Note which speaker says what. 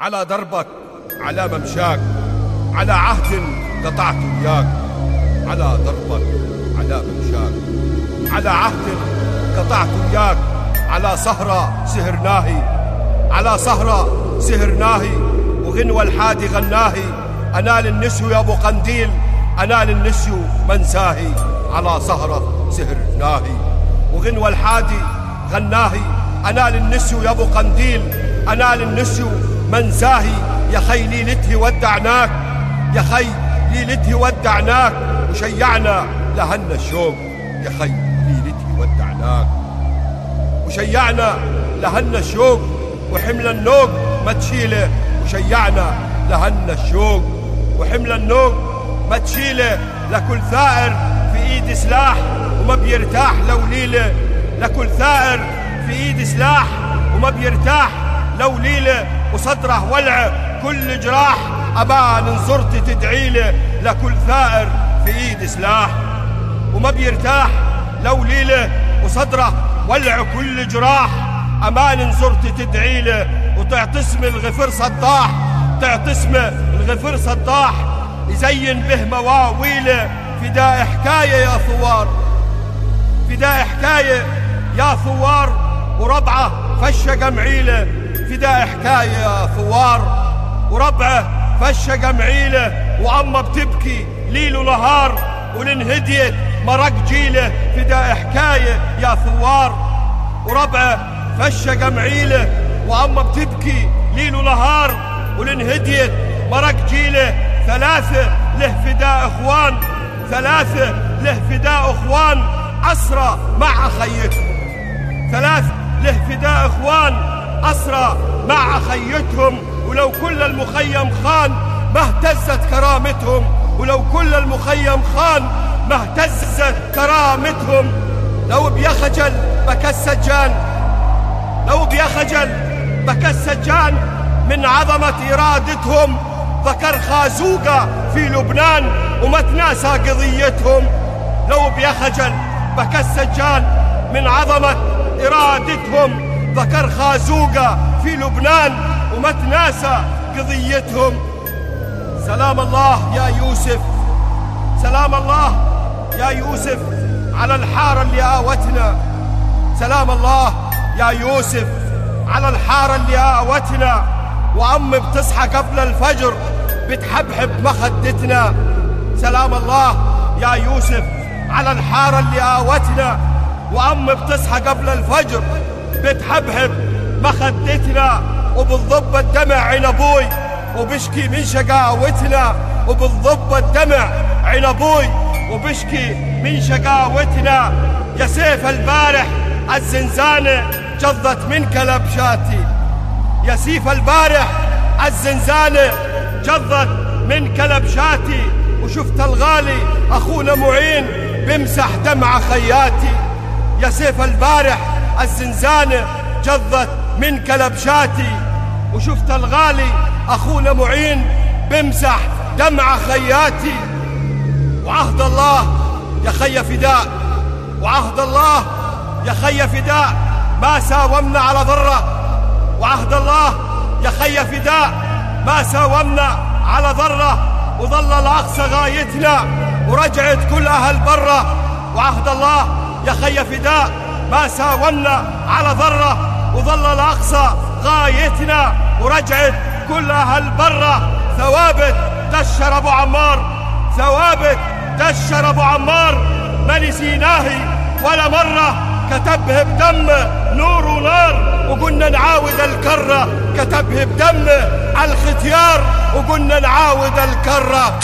Speaker 1: على دربك على ممشاك على عهد قطعت وياك. على دربك على ممشاك على عهد قطعت وياك. على سهرة سهرناهي على سهرة سهرناهي وغنوى الحادي غناهي. أنال النسو يا أبو قنديل أنال النسو منساهي على سهرة سهرناهي وغنوى الحادي غناهي. أنال النسو يا أبو قنديل أنال النسو منساهي يا خي ليلته ودعناك. يا خي ليلته ودعناك. وشيعنا لهنا الشوق. يا خي ليلته ودعناك. وشيعنا لهنا الشوق. وحمل النوق ما تشيله. وشيعنا لهنا الشوق. وحمل النوق ما تشيله. لكل ثائر في إيد سلاح وما بيرتاح لو ليلة. لكل ثائر في إيد سلاح وما بيرتاح لو ليله وصدره ولع كل جراح أبان نزرت تدعيله لكل ثائر في إيد سلاح. وما بيرتاح لو ليله وصدره ولع كل جراح أمان زرت تدعي له وتعتصم الغفر صداح تعتصم الغفر صداح. يزين به مواويله فداء حكاية يا ثوار. فداء حكاية يا ثوار وربعة فشة قمعيله فداء حكاية ثوار وربعه فشة قمعيله وعمه بتبكي ليل ونهار ولنهديت مرق جيله فداء حكاية يا ثوار وربعه فشة قمعيله وعمه بتبكي ليل ونهار ولنهديت مرق جيله ثلاثة له فداء إخوان ثلاثة له فداء إخوان أسرى مع خيتهم ثلاث له فداء إخوان أسرى مع خيتهم ولو كل المخيم خان ما اهتزت كرامتهم. ولو كل المخيم خان ما اهتزت كرامتهم. لو بيخجل بكى السجان لو بيخجل بكى السجان من عظمة إرادتهم. ذكر خازوقة في لبنان وما تناسى قضيتهم. لو بيخجل بكى السجان من عظمة إرادتهم. ذكر خازوقة في لبنان وما تناسى قضيتهم. سلام الله يا يوسف. سلام الله يا يوسف على الحارة اللي آوتنا. سلام الله يا يوسف على الحارة اللي آوتنا. وأم بتصحى قبل الفجر بتحبحب مخدتنا. سلام الله يا يوسف على الحارة اللي آوتنا. وأم بتصحى قبل الفجر بتحبحب مخدتنا وبالضب الدمع عين أبوي وبشكي من شقاوتنا وبالضب الدمع عين أبوي وبشكي من شقاوتنا. يا سيف البارح الزنزانة جضت من كلبشاتي يا سيف البارح الزنزانة جضت من كلبشاتي وشفت الغالي أخونا معين بمسح دمع خياتي. يا سيف البارح الزنزانة جضت من كلبشاتي وشفت الغالي أخونا معين بمسح دمع خياتي. وعهد الله يا خي فداء وعهد الله يا خي فداء ما ساومنا على ضرة. وعهد الله يا خي فداء ما ساومنا على ضرة. وظل الأقصى غايتنا ورجعت كل أهل برة. وعهد الله يا خي فداء ما ساومنا على ضرة وظل الأقصى غايتنا ورجعت كل أهل برة ثوابت دشر أبو عمار ثوابت دشر أبو عمار. ما نسيناهي ولا مرة كتبه بدم نور ونار وقلنا نعاود الكرة. كتبه بدم الختيار وقلنا نعاود الكرة.